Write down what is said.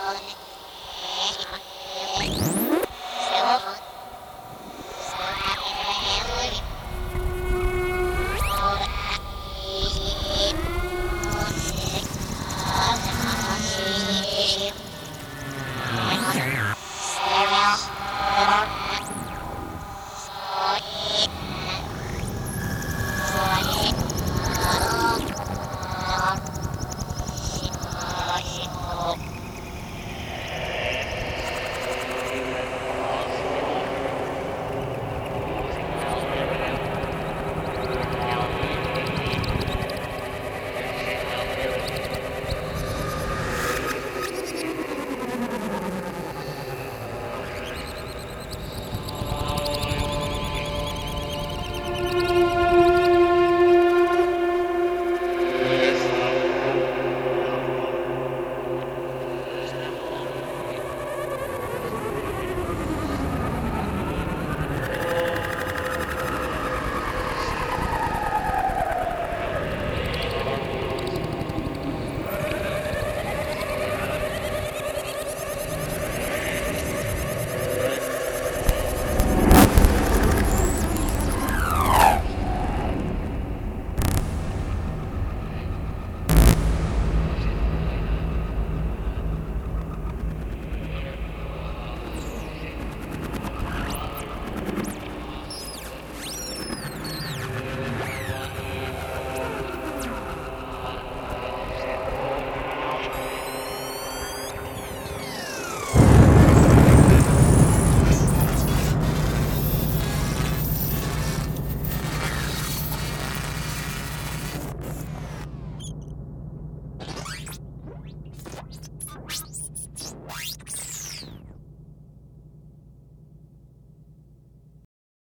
Bye.